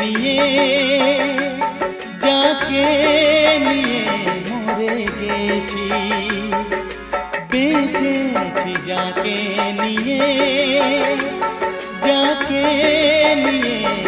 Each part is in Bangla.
लिए जाके लिए मोरे गई बेचे थी जाके लिए जाके लिए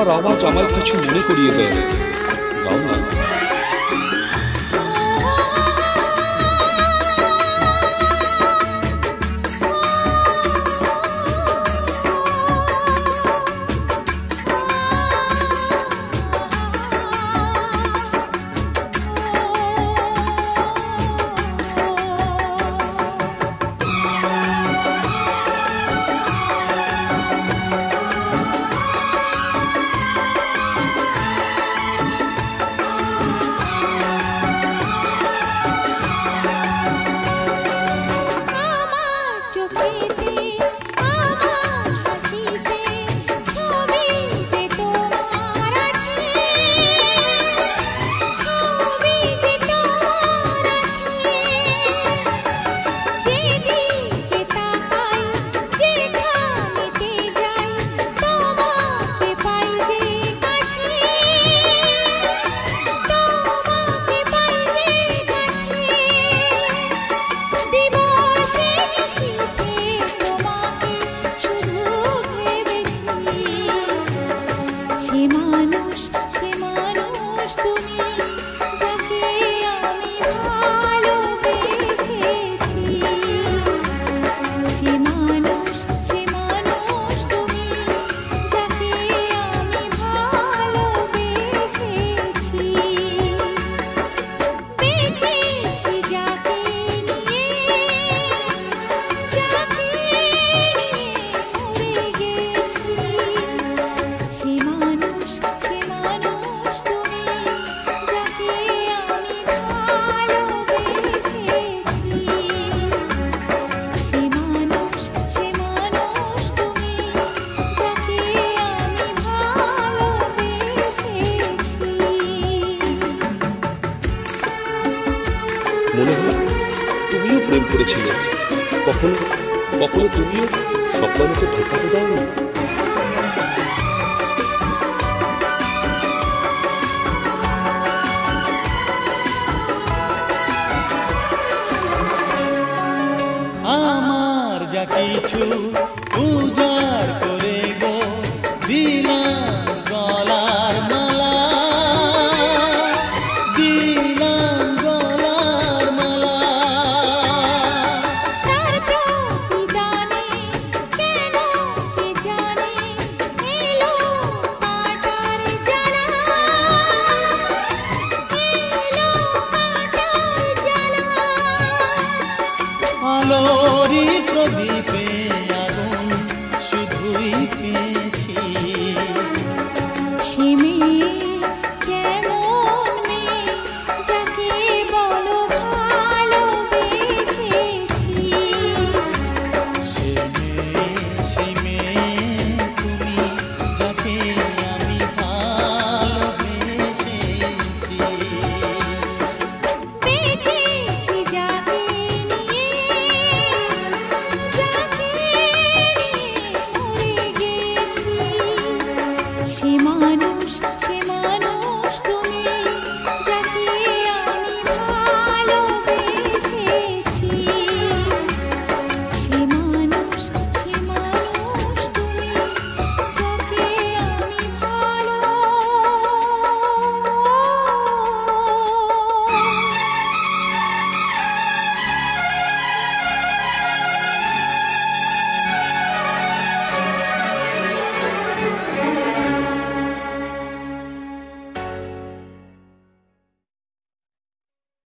আমার অবাধ আমার কিছু মনে করিয়ে দেয় করেছিল। কখনো কখনো তুমি সম্মানকে ঢোকাতে দাওনি? আমার যা কিছু পুজো করি প্রদীপ